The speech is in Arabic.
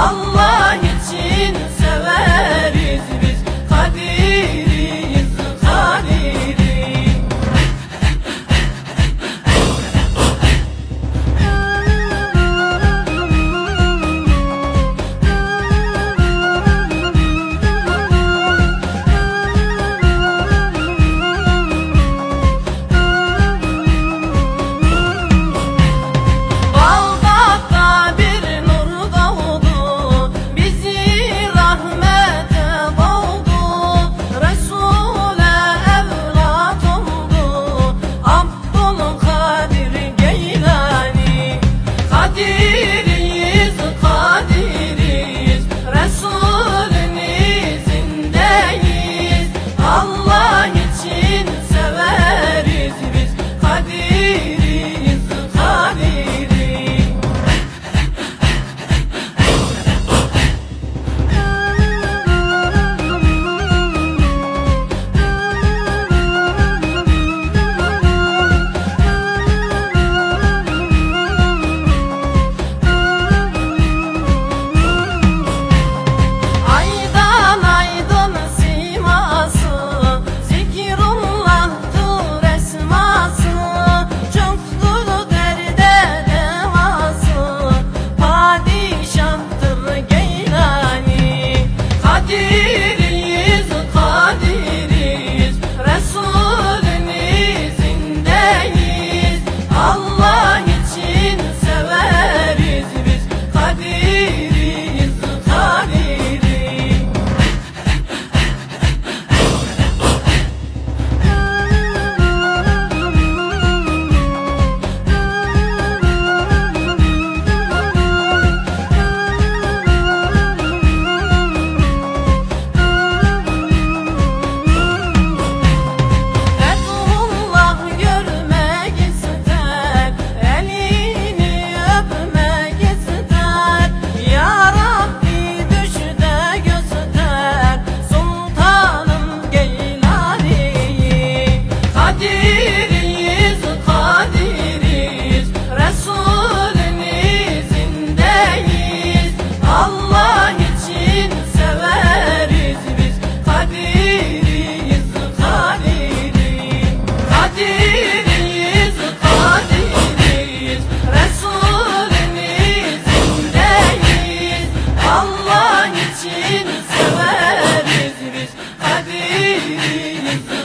Allah حبيبي